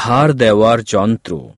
ধার দেওয়ার যন্ত্র।